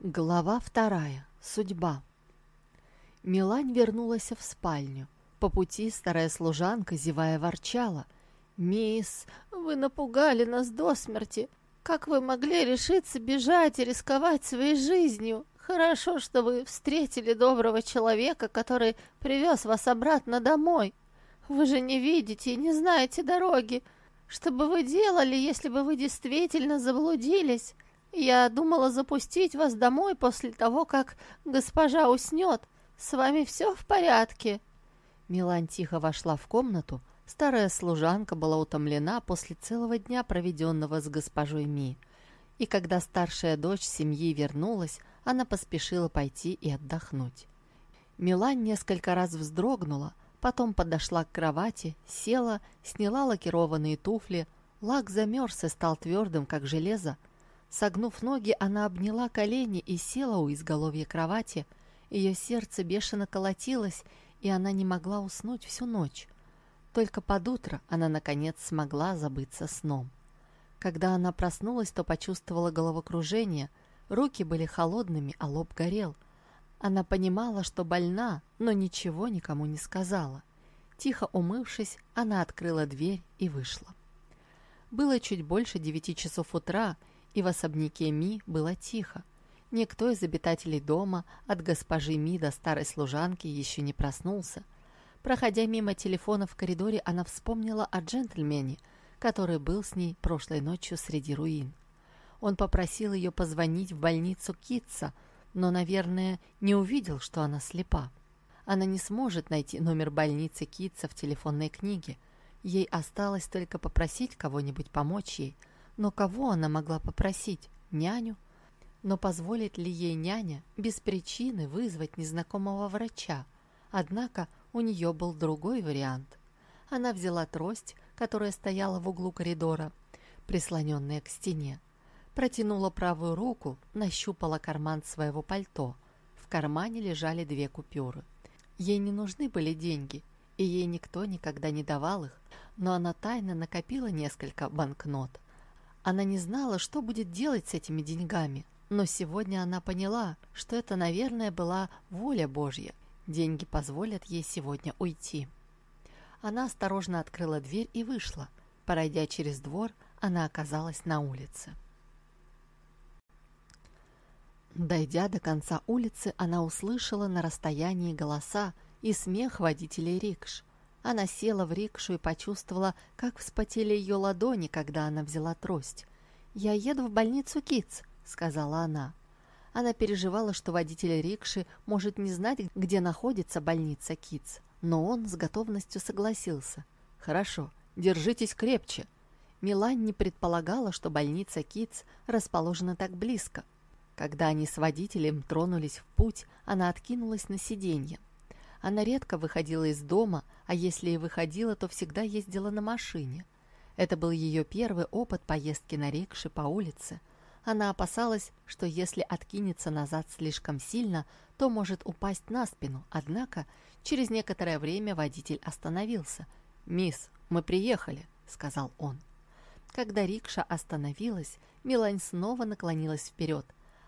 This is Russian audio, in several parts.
Глава вторая. Судьба. Милань вернулась в спальню. По пути старая служанка, зевая, ворчала. «Мисс, вы напугали нас до смерти. Как вы могли решиться бежать и рисковать своей жизнью? Хорошо, что вы встретили доброго человека, который привез вас обратно домой. Вы же не видите и не знаете дороги. Что бы вы делали, если бы вы действительно заблудились?» Я думала запустить вас домой после того, как госпожа уснет. С вами все в порядке?» Милан тихо вошла в комнату. Старая служанка была утомлена после целого дня, проведенного с госпожой Ми. И когда старшая дочь семьи вернулась, она поспешила пойти и отдохнуть. Милан несколько раз вздрогнула, потом подошла к кровати, села, сняла лакированные туфли. Лак замерз и стал твердым, как железо, Согнув ноги, она обняла колени и села у изголовья кровати. Ее сердце бешено колотилось, и она не могла уснуть всю ночь. Только под утро она, наконец, смогла забыться сном. Когда она проснулась, то почувствовала головокружение. Руки были холодными, а лоб горел. Она понимала, что больна, но ничего никому не сказала. Тихо умывшись, она открыла дверь и вышла. Было чуть больше девяти часов утра, и в особняке Ми было тихо. Никто из обитателей дома, от госпожи Ми до старой служанки, еще не проснулся. Проходя мимо телефона в коридоре, она вспомнила о джентльмене, который был с ней прошлой ночью среди руин. Он попросил ее позвонить в больницу Китса, но, наверное, не увидел, что она слепа. Она не сможет найти номер больницы Китса в телефонной книге. Ей осталось только попросить кого-нибудь помочь ей – но кого она могла попросить? Няню? Но позволит ли ей няня без причины вызвать незнакомого врача? Однако у нее был другой вариант. Она взяла трость, которая стояла в углу коридора, прислоненная к стене, протянула правую руку, нащупала карман своего пальто. В кармане лежали две купюры. Ей не нужны были деньги, и ей никто никогда не давал их, но она тайно накопила несколько банкнот. Она не знала, что будет делать с этими деньгами, но сегодня она поняла, что это, наверное, была воля Божья. Деньги позволят ей сегодня уйти. Она осторожно открыла дверь и вышла. Пройдя через двор, она оказалась на улице. Дойдя до конца улицы, она услышала на расстоянии голоса и смех водителей рикш. Она села в рикшу и почувствовала, как вспотели ее ладони, когда она взяла трость. «Я еду в больницу Китс», — сказала она. Она переживала, что водитель рикши может не знать, где находится больница Китс, но он с готовностью согласился. «Хорошо, держитесь крепче». Милань не предполагала, что больница Китс расположена так близко. Когда они с водителем тронулись в путь, она откинулась на сиденье. Она редко выходила из дома, а если и выходила, то всегда ездила на машине. Это был ее первый опыт поездки на рикше по улице. Она опасалась, что если откинется назад слишком сильно, то может упасть на спину, однако через некоторое время водитель остановился. «Мисс, мы приехали», — сказал он. Когда рикша остановилась, Милань снова наклонилась вперед.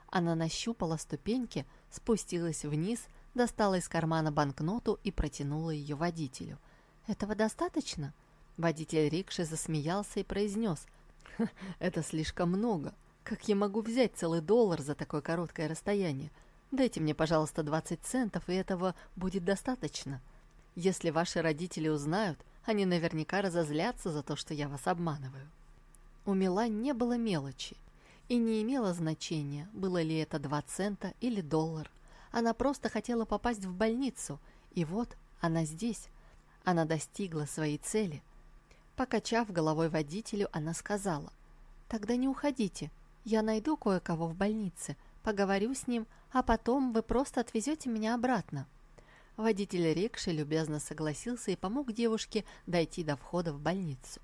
Она нащупала ступеньки, спустилась вниз — достала из кармана банкноту и протянула ее водителю. «Этого достаточно?» Водитель рикши засмеялся и произнес. «Это слишком много. Как я могу взять целый доллар за такое короткое расстояние? Дайте мне, пожалуйста, 20 центов, и этого будет достаточно. Если ваши родители узнают, они наверняка разозлятся за то, что я вас обманываю». У Милань не было мелочи, и не имело значения, было ли это 2 цента или доллар. Она просто хотела попасть в больницу, и вот она здесь. Она достигла своей цели. Покачав головой водителю, она сказала, «Тогда не уходите. Я найду кое-кого в больнице, поговорю с ним, а потом вы просто отвезете меня обратно». Водитель рикши любезно согласился и помог девушке дойти до входа в больницу.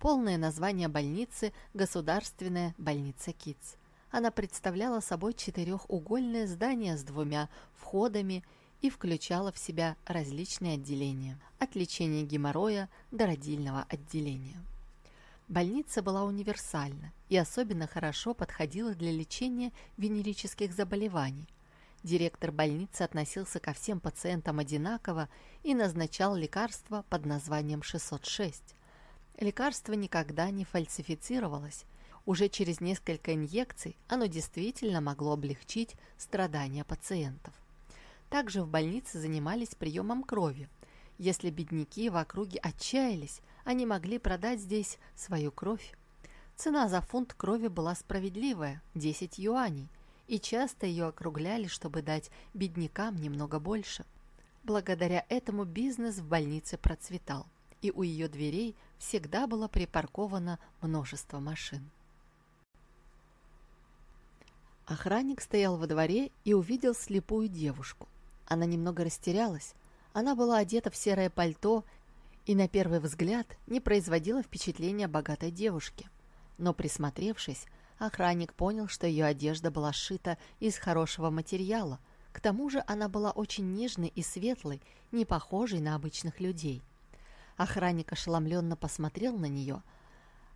Полное название больницы – Государственная больница КИЦ. Она представляла собой четырехугольное здание с двумя входами и включала в себя различные отделения, от лечения геморроя до родильного отделения. Больница была универсальна, и особенно хорошо подходила для лечения венерических заболеваний. Директор больницы относился ко всем пациентам одинаково и назначал лекарство под названием 606. Лекарство никогда не фальсифицировалось. Уже через несколько инъекций оно действительно могло облегчить страдания пациентов. Также в больнице занимались приемом крови. Если бедняки в округе отчаялись, они могли продать здесь свою кровь. Цена за фунт крови была справедливая – 10 юаней, и часто ее округляли, чтобы дать беднякам немного больше. Благодаря этому бизнес в больнице процветал, и у ее дверей всегда было припарковано множество машин. Охранник стоял во дворе и увидел слепую девушку. Она немного растерялась. Она была одета в серое пальто и на первый взгляд не производила впечатления богатой девушки. Но присмотревшись, охранник понял, что ее одежда была сшита из хорошего материала. К тому же она была очень нежной и светлой, не похожей на обычных людей. Охранник ошеломленно посмотрел на нее,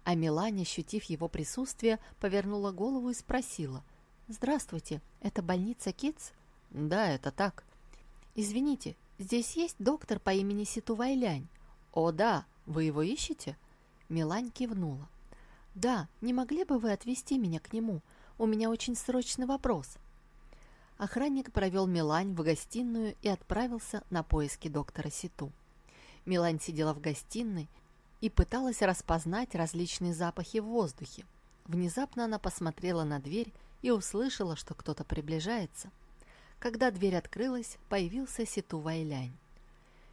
а Милане, ощутив его присутствие, повернула голову и спросила. «Здравствуйте, это больница Китс?» «Да, это так». «Извините, здесь есть доктор по имени Ситу Вайлянь?» «О, да, вы его ищете?» Милань кивнула. «Да, не могли бы вы отвезти меня к нему? У меня очень срочный вопрос». Охранник провел Милань в гостиную и отправился на поиски доктора Ситу. Милань сидела в гостиной и пыталась распознать различные запахи в воздухе. Внезапно она посмотрела на дверь и услышала, что кто-то приближается – когда дверь открылась, появился Ситу Вайлянь.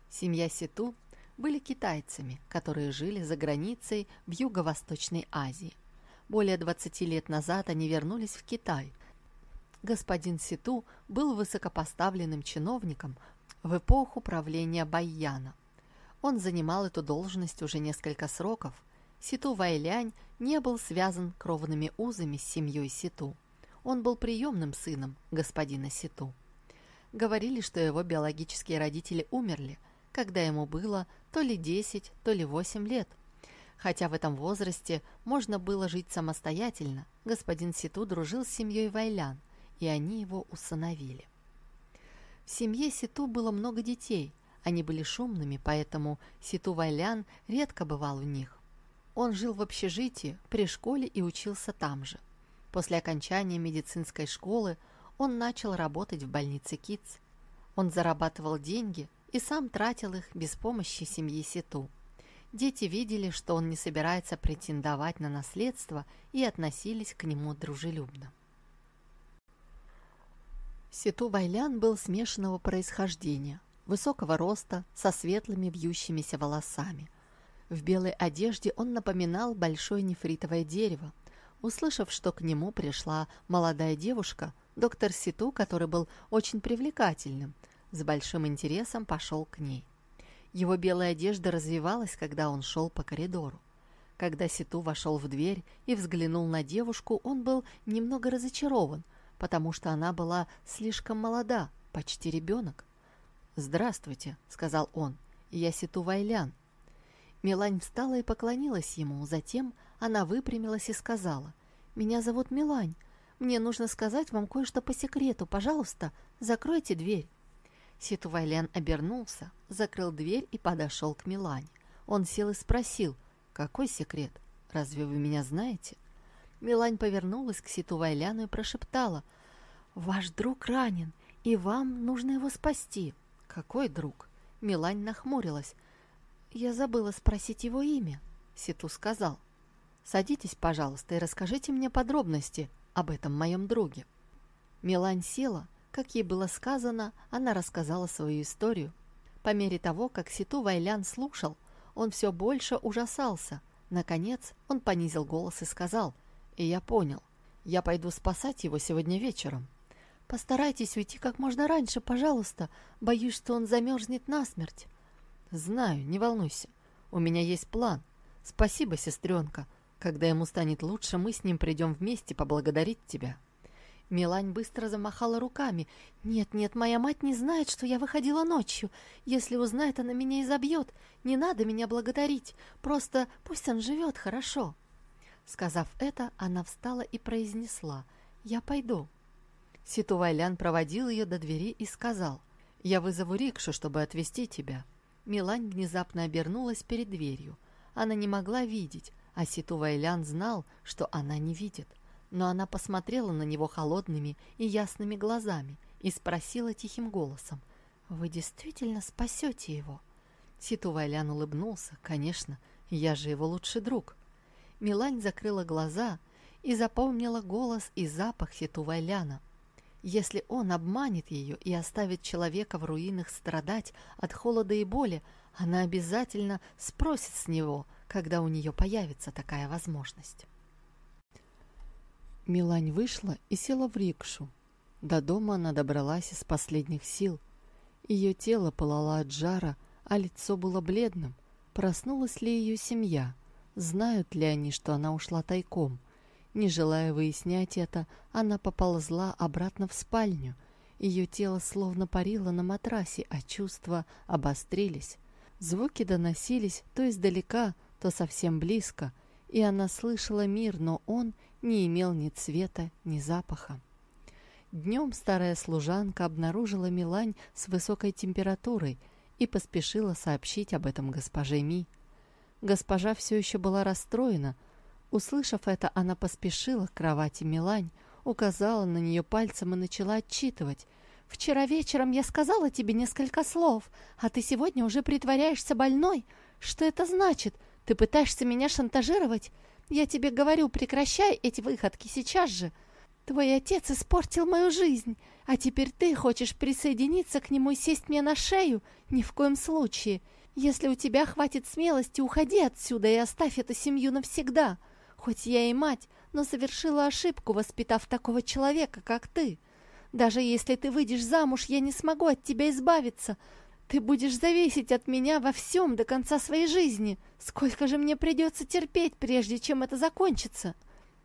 Семья Ситу были китайцами, которые жили за границей в Юго-Восточной Азии. Более 20 лет назад они вернулись в Китай. Господин Ситу был высокопоставленным чиновником в эпоху правления Байяна. Он занимал эту должность уже несколько сроков. Ситу Вайлянь не был связан кровными узами с семьей Ситу. Он был приемным сыном господина Ситу. Говорили, что его биологические родители умерли, когда ему было то ли 10, то ли 8 лет. Хотя в этом возрасте можно было жить самостоятельно, господин Ситу дружил с семьей Вайлян, и они его усыновили. В семье Ситу было много детей, они были шумными, поэтому Ситу Вайлян редко бывал у них. Он жил в общежитии, при школе и учился там же. После окончания медицинской школы он начал работать в больнице Китс. Он зарабатывал деньги и сам тратил их без помощи семьи Ситу. Дети видели, что он не собирается претендовать на наследство и относились к нему дружелюбно. Ситу Байлян был смешанного происхождения, высокого роста, со светлыми вьющимися волосами. В белой одежде он напоминал большое нефритовое дерево, Услышав, что к нему пришла молодая девушка, доктор Ситу, который был очень привлекательным, с большим интересом пошел к ней. Его белая одежда развивалась, когда он шел по коридору. Когда Ситу вошел в дверь и взглянул на девушку, он был немного разочарован, потому что она была слишком молода, почти ребенок. «Здравствуйте», — сказал он, — «я Ситу Вайлян». Милань встала и поклонилась ему, затем она выпрямилась и сказала, «Меня зовут Милань. Мне нужно сказать вам кое-что по секрету. Пожалуйста, закройте дверь». Ситувайлян обернулся, закрыл дверь и подошел к Милане. Он сел и спросил, «Какой секрет? Разве вы меня знаете?» Милань повернулась к Ситувайляну и прошептала, «Ваш друг ранен, и вам нужно его спасти». «Какой друг?» Милань нахмурилась. «Я забыла спросить его имя», — Ситу сказал. Садитесь, пожалуйста, и расскажите мне подробности об этом моем друге». Милань села. Как ей было сказано, она рассказала свою историю. По мере того, как Ситу Вайлян слушал, он все больше ужасался. Наконец он понизил голос и сказал, «И я понял, я пойду спасать его сегодня вечером». «Постарайтесь уйти как можно раньше, пожалуйста. Боюсь, что он замерзнет насмерть». «Знаю, не волнуйся. У меня есть план. Спасибо, сестренка. Когда ему станет лучше, мы с ним придем вместе поблагодарить тебя». Милань быстро замахала руками. «Нет, нет, моя мать не знает, что я выходила ночью. Если узнает, она меня изобьет. Не надо меня благодарить. Просто пусть он живет хорошо». Сказав это, она встала и произнесла «Я пойду». Ситувайлян проводил ее до двери и сказал «Я вызову рикшу, чтобы отвезти тебя». Милань внезапно обернулась перед дверью. Она не могла видеть, а Ситувайлян знал, что она не видит. Но она посмотрела на него холодными и ясными глазами и спросила тихим голосом «Вы действительно спасете его?» Ситувайлян улыбнулся. «Конечно, я же его лучший друг». Милань закрыла глаза и запомнила голос и запах Ситувайляна. Если он обманет ее и оставит человека в руинах страдать от холода и боли, она обязательно спросит с него, когда у нее появится такая возможность. Милань вышла и села в рикшу. До дома она добралась из последних сил. Ее тело пылало от жара, а лицо было бледным. Проснулась ли ее семья? Знают ли они, что она ушла тайком? Не желая выяснять это, она поползла обратно в спальню. Ее тело словно парило на матрасе, а чувства обострились. Звуки доносились то издалека, то совсем близко, и она слышала мир, но он не имел ни цвета, ни запаха. Днем старая служанка обнаружила Милань с высокой температурой – и поспешила сообщить об этом госпоже Ми. Госпожа все еще была расстроена. Услышав это, она поспешила к кровати Милань, указала на нее пальцем и начала отчитывать. «Вчера вечером я сказала тебе несколько слов, а ты сегодня уже притворяешься больной. Что это значит? Ты пытаешься меня шантажировать? Я тебе говорю, прекращай эти выходки сейчас же. Твой отец испортил мою жизнь, а теперь ты хочешь присоединиться к нему и сесть мне на шею? Ни в коем случае. Если у тебя хватит смелости, уходи отсюда и оставь эту семью навсегда. Хоть я и мать, но совершила ошибку, воспитав такого человека, как ты. Даже если ты выйдешь замуж, я не смогу от тебя избавиться. Ты будешь зависеть от меня во всем до конца своей жизни. Сколько же мне придется терпеть, прежде чем это закончится?»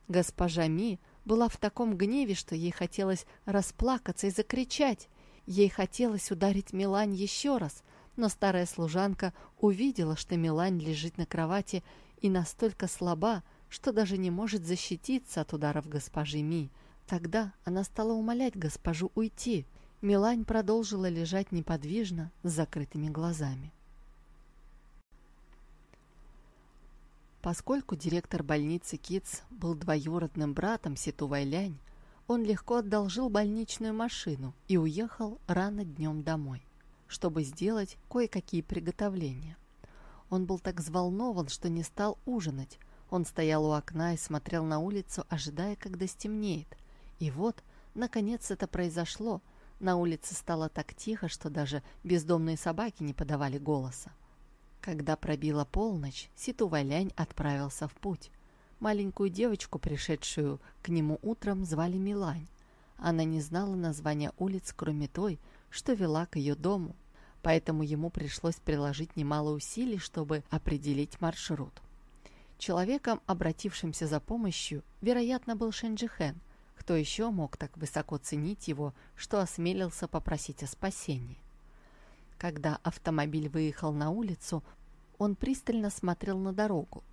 Госпожа Ми была в таком гневе, что ей хотелось расплакаться и закричать. Ей хотелось ударить Милань еще раз, но старая служанка увидела, что Милань лежит на кровати и настолько слаба, что даже не может защититься от ударов госпожи Ми. Тогда она стала умолять госпожу уйти. Милань продолжила лежать неподвижно с закрытыми глазами. Поскольку директор больницы Китс был двоюродным братом Ситу Вайлянь, он легко одолжил больничную машину и уехал рано днем домой, чтобы сделать кое-какие приготовления. Он был так взволнован, что не стал ужинать. Он стоял у окна и смотрел на улицу, ожидая, когда стемнеет. И вот, наконец, это произошло. На улице стало так тихо, что даже бездомные собаки не подавали голоса. Когда пробила полночь, Ситу-Валянь отправился в путь. Маленькую девочку, пришедшую к нему утром, звали Милань. Она не знала названия улиц, кроме той, что вела к ее дому, поэтому ему пришлось приложить немало усилий, чтобы определить маршрут. Человеком, обратившимся за помощью, вероятно, был Шенджихен. Кто еще мог так высоко ценить его, что осмелился попросить о спасении? Когда автомобиль выехал на улицу, он пристально смотрел на дорогу.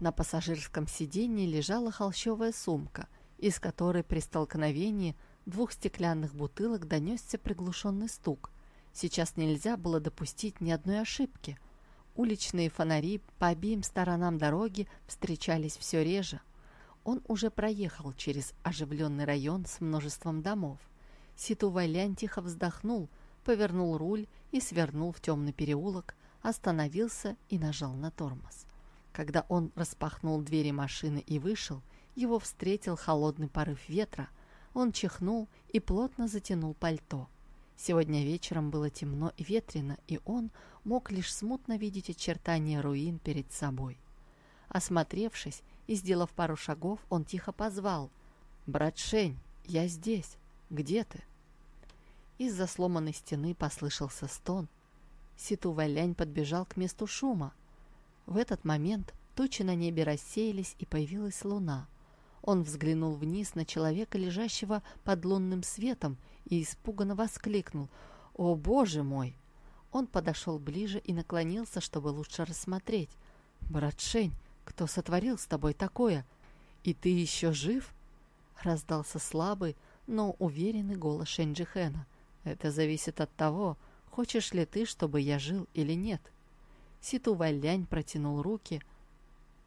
На пассажирском сиденье лежала холщовая сумка, из которой при столкновении двух стеклянных бутылок донесся приглушенный стук. Сейчас нельзя было допустить ни одной ошибки. Уличные фонари по обеим сторонам дороги встречались все реже. Он уже проехал через оживленный район с множеством домов. Ситу Вайлянь тихо вздохнул, повернул руль и свернул в темный переулок, остановился и нажал на тормоз. Когда он распахнул двери машины и вышел, его встретил холодный порыв ветра. Он чихнул и плотно затянул пальто. Сегодня вечером было темно и ветрено, и он мог лишь смутно видеть очертания руин перед собой. Осмотревшись и сделав пару шагов, он тихо позвал «Брат Шень, я здесь. Где ты?» Из-за сломанной стены послышался стон. Ситу Валянь подбежал к месту шума. В этот момент тучи на небе рассеялись, и появилась луна. Он взглянул вниз на человека, лежащего под лунным светом, и испуганно воскликнул «О, Боже мой!» Он подошел ближе и наклонился, чтобы лучше рассмотреть. «Брат Шень, кто сотворил с тобой такое? И ты еще жив?» Раздался слабый, но уверенный голос Шенджихена. «Это зависит от того, хочешь ли ты, чтобы я жил или нет». Ситу Вайлянь протянул руки,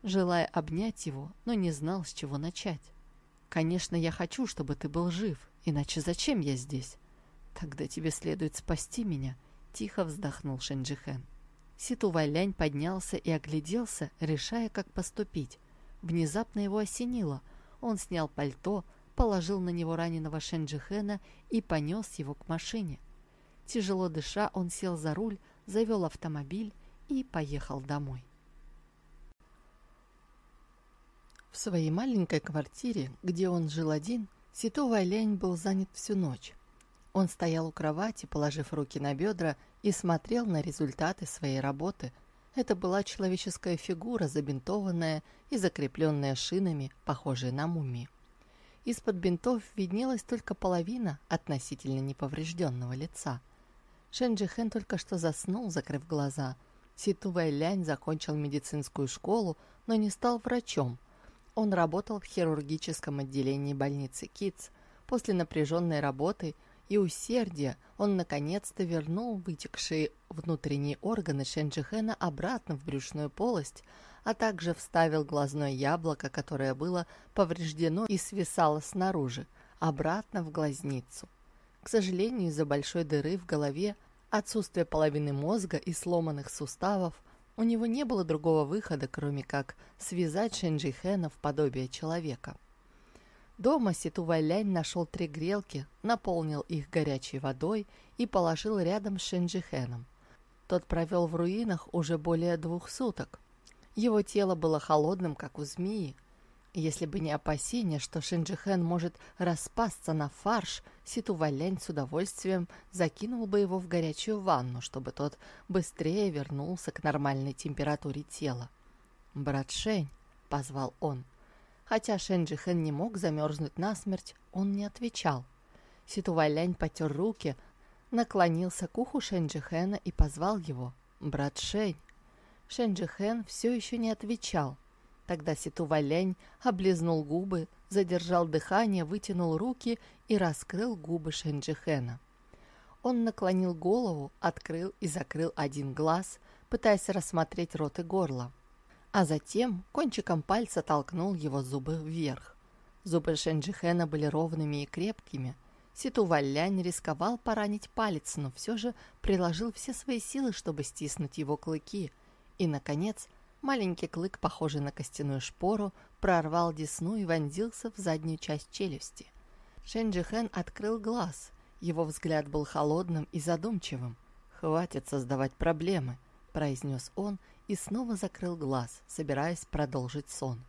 желая обнять его, но не знал, с чего начать. «Конечно, я хочу, чтобы ты был жив, иначе зачем я здесь?» «Тогда тебе следует спасти меня», — тихо вздохнул Шенджихен. Ситу Вайлянь поднялся и огляделся, решая, как поступить. Внезапно его осенило. Он снял пальто, положил на него раненого Шенджихена и понес его к машине. Тяжело дыша, он сел за руль, завел автомобиль и поехал домой. В своей маленькой квартире, где он жил один, Сито был занят всю ночь. Он стоял у кровати, положив руки на бедра, и смотрел на результаты своей работы. Это была человеческая фигура, забинтованная и закрепленная шинами, похожая на мумии. Из-под бинтов виднелась только половина относительно неповрежденного лица. Шенджи Хэн только что заснул, закрыв глаза. Ситу Вайлянь закончил медицинскую школу, но не стал врачом. Он работал в хирургическом отделении больницы Китс. После напряженной работы – и усердия он наконец-то вернул вытекшие внутренние органы Шенджихена обратно в брюшную полость, а также вставил глазное яблоко, которое было повреждено и свисало снаружи, обратно в глазницу. К сожалению, из-за большой дыры в голове, отсутствия половины мозга и сломанных суставов, у него не было другого выхода, кроме как связать Шенджихена в подобие человека. Дома Ситувайлянь нашел три грелки, наполнил их горячей водой и положил рядом с Шенджихеном. Тот провел в руинах уже более двух суток. Его тело было холодным, как у змеи. Если бы не опасение, что Шинджихен может распасться на фарш, Ситувалянь с удовольствием закинул бы его в горячую ванну, чтобы тот быстрее вернулся к нормальной температуре тела. «Брат Шень», — позвал он, — Хотя Шенджихен не мог замерзнуть насмерть, он не отвечал. Ситувайлянь потер руки, наклонился к уху Шенджихена и позвал его «Брат Шень». Шенджихен все еще не отвечал. Тогда Ситувайлянь облизнул губы, задержал дыхание, вытянул руки и раскрыл губы Шенджихена. Он наклонил голову, открыл и закрыл один глаз, пытаясь рассмотреть рот и горло а затем кончиком пальца толкнул его зубы вверх. Зубы Шенджихена были ровными и крепкими. Ситу Валлянь рисковал поранить палец, но все же приложил все свои силы, чтобы стиснуть его клыки. И, наконец, маленький клык, похожий на костяную шпору, прорвал десну и вонзился в заднюю часть челюсти. Шенджихен открыл глаз. Его взгляд был холодным и задумчивым. «Хватит создавать проблемы», — произнес он и снова закрыл глаз, собираясь продолжить сон.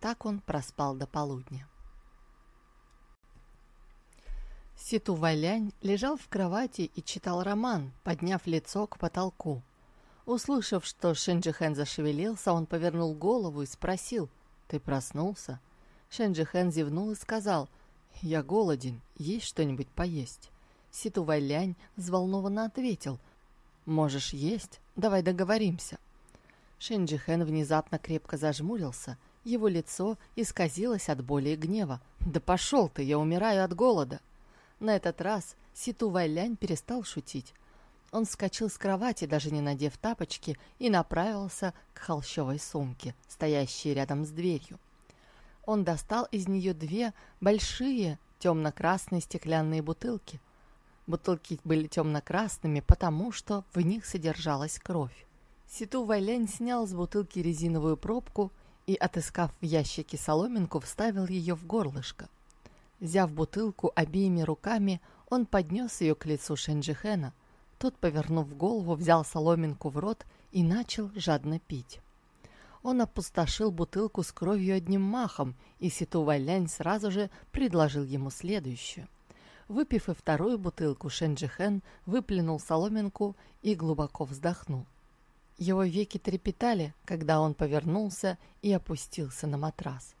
Так он проспал до полудня. Ситу Валянь лежал в кровати и читал роман, подняв лицо к потолку. Услышав, что Шенджихен зашевелился, он повернул голову и спросил, «Ты проснулся?» Шенджихен зевнул и сказал, «Я голоден, есть что-нибудь поесть?» Ситу Вайлянь взволнованно ответил, «Можешь есть? Давай договоримся». Шинджихен внезапно крепко зажмурился, его лицо исказилось от боли и гнева. «Да пошел ты, я умираю от голода!» На этот раз Ситу Вайлянь перестал шутить. Он вскочил с кровати, даже не надев тапочки, и направился к холщовой сумке, стоящей рядом с дверью. Он достал из нее две большие темно-красные стеклянные бутылки. Бутылки были темно-красными, потому что в них содержалась кровь. Ситу Вайлянь снял с бутылки резиновую пробку и, отыскав в ящике соломинку, вставил ее в горлышко. Взяв бутылку обеими руками, он поднес ее к лицу Шенджихена. Тот, повернув голову, взял соломинку в рот и начал жадно пить. Он опустошил бутылку с кровью одним махом, и Ситу Вайлянь сразу же предложил ему следующую. Выпив и вторую бутылку, Шенджихен выплюнул соломинку и глубоко вздохнул. Его веки трепетали, когда он повернулся и опустился на матрас.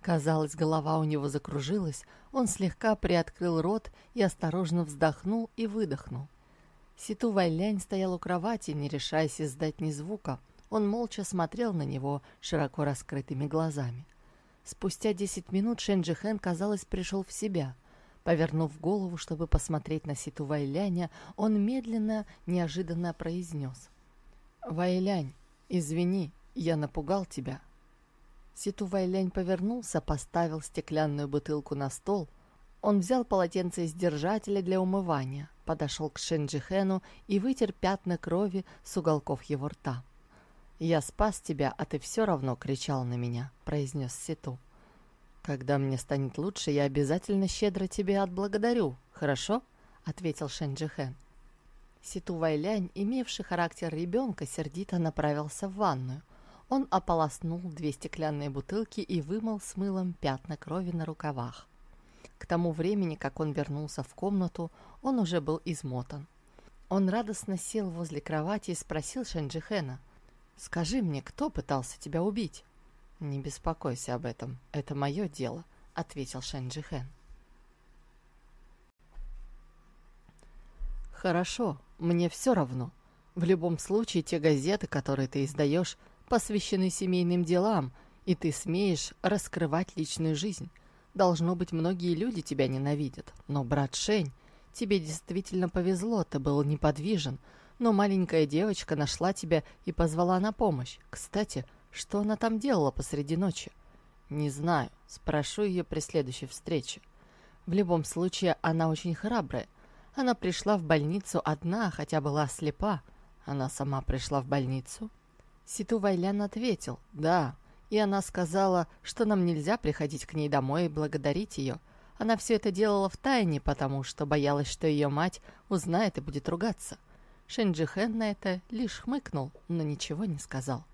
Казалось, голова у него закружилась, он слегка приоткрыл рот и осторожно вздохнул и выдохнул. Ситу Вайлянь стоял у кровати, не решаясь издать ни звука. Он молча смотрел на него широко раскрытыми глазами. Спустя десять минут Шенджихен, казалось, пришел в себя. Повернув голову, чтобы посмотреть на Ситу Вайляня, он медленно, неожиданно произнес. «Вайлянь, извини, я напугал тебя». Ситу Вайлянь повернулся, поставил стеклянную бутылку на стол. Он взял полотенце из держателя для умывания, подошел к Шенджихену и вытер пятна крови с уголков его рта. «Я спас тебя, а ты все равно кричал на меня», — произнес Ситу. «Когда мне станет лучше, я обязательно щедро тебе отблагодарю, хорошо?» — ответил Шенджихен. Ситу Вайлянь, имевший характер ребенка, сердито направился в ванную. Он ополоснул две стеклянные бутылки и вымыл с мылом пятна крови на рукавах. К тому времени, как он вернулся в комнату, он уже был измотан. Он радостно сел возле кровати и спросил Шенджихена — «Скажи мне, кто пытался тебя убить?» «Не беспокойся об этом, это мое дело», — ответил Шэнджихэн. «Хорошо, мне все равно. В любом случае, те газеты, которые ты издаешь, посвящены семейным делам, и ты смеешь раскрывать личную жизнь. Должно быть, многие люди тебя ненавидят, но, брат Шень, тебе действительно повезло, ты был неподвижен, но маленькая девочка нашла тебя и позвала на помощь. Кстати, что она там делала посреди ночи? Не знаю, спрошу ее при следующей встрече. В любом случае, она очень храбрая. Она пришла в больницу одна, хотя была слепа. Она сама пришла в больницу? Ситу Вайлян ответил, да, и она сказала, что нам нельзя приходить к ней домой и благодарить ее. Она все это делала в тайне, потому что боялась, что ее мать узнает и будет ругаться. Шенджихен на это лишь хмыкнул, но ничего не сказал.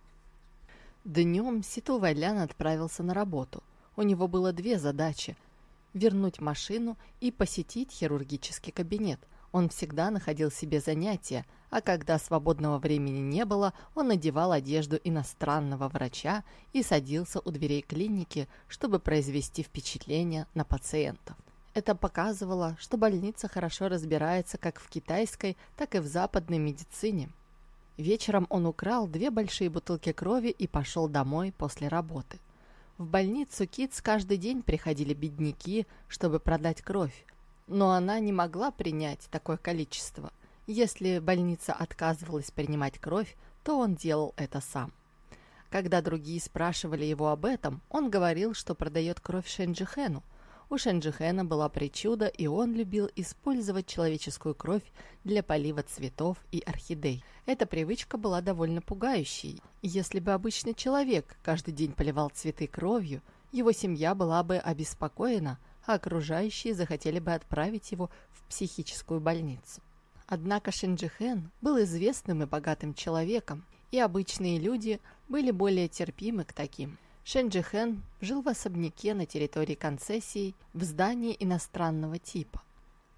Днем Ситу Вайлян отправился на работу. У него было две задачи – вернуть машину и посетить хирургический кабинет. Он всегда находил себе занятия, а когда свободного времени не было, он надевал одежду иностранного врача и садился у дверей клиники, чтобы произвести впечатление на пациентов. Это показывало, что больница хорошо разбирается как в китайской, так и в западной медицине. Вечером он украл две большие бутылки крови и пошел домой после работы. В больницу Китс каждый день приходили бедняки, чтобы продать кровь. Но она не могла принять такое количество. Если больница отказывалась принимать кровь, то он делал это сам. Когда другие спрашивали его об этом, он говорил, что продает кровь Шенджихену, у Шенджихена была причуда, и он любил использовать человеческую кровь для полива цветов и орхидей. Эта привычка была довольно пугающей. Если бы обычный человек каждый день поливал цветы кровью, его семья была бы обеспокоена, а окружающие захотели бы отправить его в психическую больницу. Однако Шенджихен был известным и богатым человеком, и обычные люди были более терпимы к таким – Шенджихен жил в особняке на территории концессии в здании иностранного типа.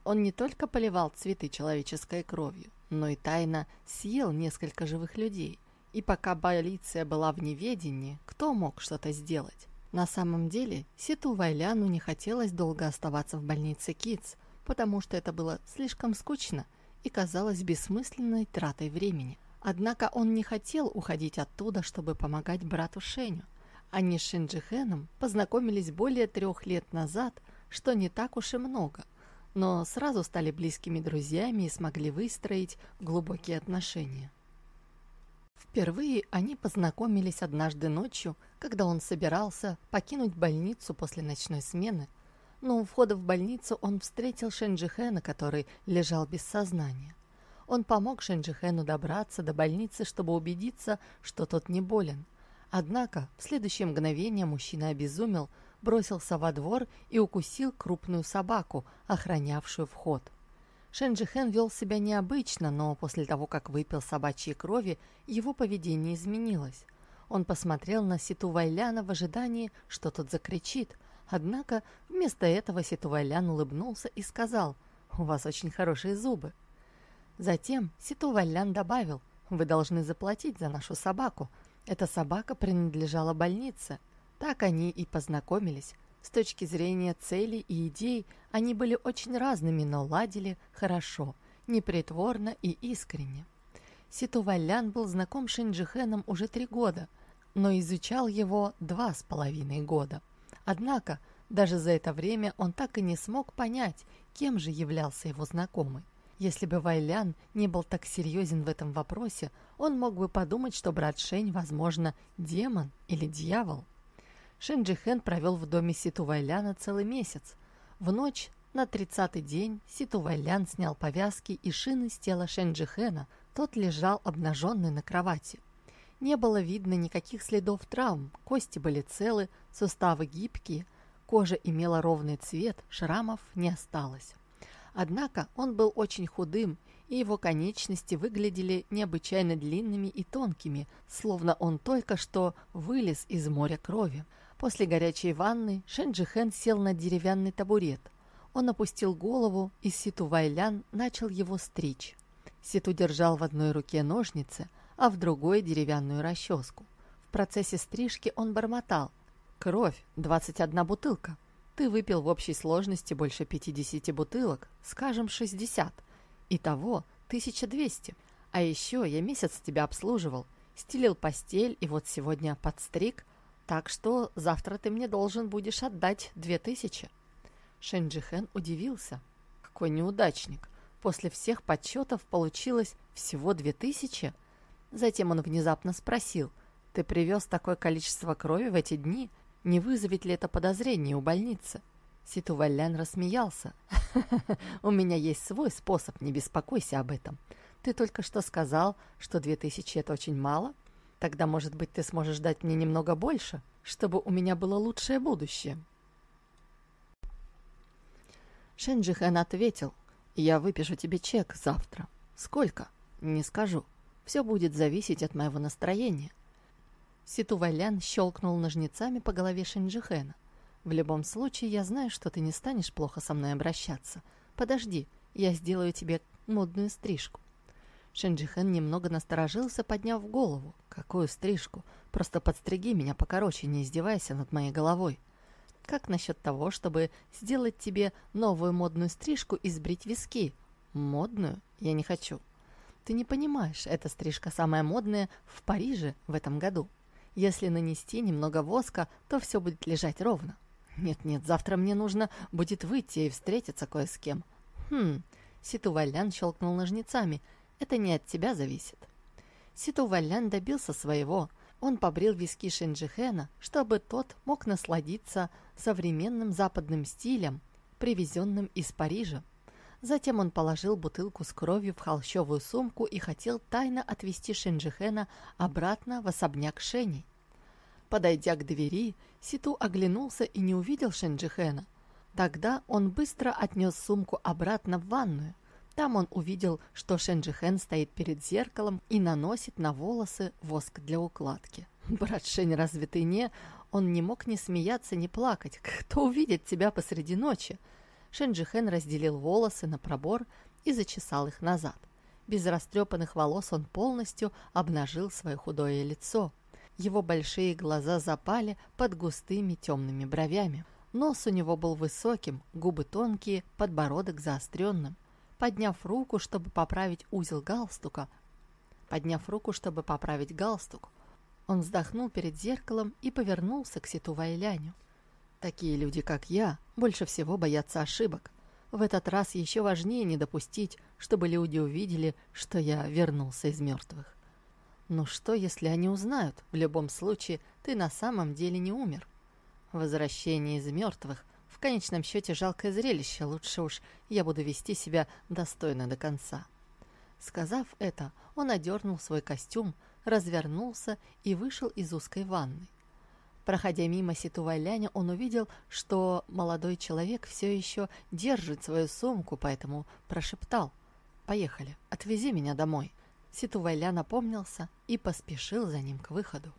Он не только поливал цветы человеческой кровью, но и тайно съел несколько живых людей. И пока полиция была в неведении, кто мог что-то сделать? На самом деле, Ситу Вайляну не хотелось долго оставаться в больнице Китс, потому что это было слишком скучно и казалось бессмысленной тратой времени. Однако он не хотел уходить оттуда, чтобы помогать брату Шеню – они с Шинджихеном познакомились более трех лет назад, что не так уж и много, но сразу стали близкими друзьями и смогли выстроить глубокие отношения. Впервые они познакомились однажды ночью, когда он собирался покинуть больницу после ночной смены, но у входа в больницу он встретил Шенджихена, который лежал без сознания. Он помог Шенджихену добраться до больницы, чтобы убедиться, что тот не болен – Однако в следующее мгновение мужчина обезумел, бросился во двор и укусил крупную собаку, охранявшую вход. Шенджихен вел себя необычно, но после того, как выпил собачьей крови, его поведение изменилось. Он посмотрел на Ситу Вайляна в ожидании, что тот закричит. Однако вместо этого Ситу Вайлян улыбнулся и сказал «У вас очень хорошие зубы». Затем Ситу Вайлян добавил «Вы должны заплатить за нашу собаку, эта собака принадлежала больнице. Так они и познакомились. С точки зрения целей и идей они были очень разными, но ладили хорошо, непритворно и искренне. Ситу Валян был знаком с Шинджихеном уже три года, но изучал его два с половиной года. Однако, даже за это время он так и не смог понять, кем же являлся его знакомый. Если бы Вайлян не был так серьезен в этом вопросе, он мог бы подумать, что брат Шень, возможно, демон или дьявол. Шэнь Джихэн провел в доме Ситу Вайляна целый месяц. В ночь на тридцатый день Ситу Вайлян снял повязки и шины с тела Шэнь Джихэна. Тот лежал обнаженный на кровати. Не было видно никаких следов травм, кости были целы, суставы гибкие, кожа имела ровный цвет, шрамов не осталось. Однако он был очень худым, и его конечности выглядели необычайно длинными и тонкими, словно он только что вылез из моря крови. После горячей ванны Шенджихен сел на деревянный табурет. Он опустил голову, и Ситу Вайлян начал его стричь. Ситу держал в одной руке ножницы, а в другой деревянную расческу. В процессе стрижки он бормотал. «Кровь, 21 бутылка. Ты выпил в общей сложности больше 50 бутылок, скажем, 60. Итого 1200. А еще я месяц тебя обслуживал, стелил постель и вот сегодня подстриг, так что завтра ты мне должен будешь отдать 2000. Шенджихен удивился. Какой неудачник. После всех подсчетов получилось всего 2000. Затем он внезапно спросил, «Ты привез такое количество крови в эти дни? Не вызовет ли это подозрение у больницы? Ситу Валлян рассмеялся. «У меня есть свой способ, не беспокойся об этом. Ты только что сказал, что две тысячи — это очень мало. Тогда, может быть, ты сможешь дать мне немного больше, чтобы у меня было лучшее будущее». Шенджихэн ответил, «Я выпишу тебе чек завтра. Сколько? Не скажу. Все будет зависеть от моего настроения. Ситу Вайлян щелкнул ножницами по голове Шинджихена. «В любом случае, я знаю, что ты не станешь плохо со мной обращаться. Подожди, я сделаю тебе модную стрижку». Шинджихен немного насторожился, подняв голову. «Какую стрижку? Просто подстриги меня покороче, не издевайся над моей головой». «Как насчет того, чтобы сделать тебе новую модную стрижку и сбрить виски?» «Модную? Я не хочу». «Ты не понимаешь, эта стрижка самая модная в Париже в этом году». Если нанести немного воска, то все будет лежать ровно. Нет-нет, завтра мне нужно будет выйти и встретиться кое с кем. Хм, Ситу Валян щелкнул ножницами. Это не от тебя зависит. Ситу Валян добился своего. Он побрил виски Шинджихена, чтобы тот мог насладиться современным западным стилем, привезенным из Парижа. Затем он положил бутылку с кровью в холщовую сумку и хотел тайно отвезти Шенджихена обратно в особняк Шени. Подойдя к двери, Ситу оглянулся и не увидел Шенджихена. Тогда он быстро отнес сумку обратно в ванную. Там он увидел, что Шенджихен стоит перед зеркалом и наносит на волосы воск для укладки. «Брат Шень, разве ты не...» Он не мог ни смеяться, ни плакать. «Кто увидит тебя посреди ночи?» Шенджихен разделил волосы на пробор и зачесал их назад. Без растрепанных волос он полностью обнажил свое худое лицо. Его большие глаза запали под густыми темными бровями. Нос у него был высоким, губы тонкие, подбородок заостренным. Подняв руку, чтобы поправить узел галстука, подняв руку, чтобы поправить галстук, он вздохнул перед зеркалом и повернулся к Ситу Вайляню. Такие люди, как я, больше всего боятся ошибок. В этот раз еще важнее не допустить, чтобы люди увидели, что я вернулся из мертвых. Ну что, если они узнают? В любом случае, ты на самом деле не умер. Возвращение из мертвых в конечном счете жалкое зрелище. Лучше уж я буду вести себя достойно до конца. Сказав это, он одернул свой костюм, развернулся и вышел из узкой ванны. Проходя мимо Ситуваляня, он увидел, что молодой человек все еще держит свою сумку, поэтому прошептал «Поехали, отвези меня домой». Ситувайля напомнился и поспешил за ним к выходу.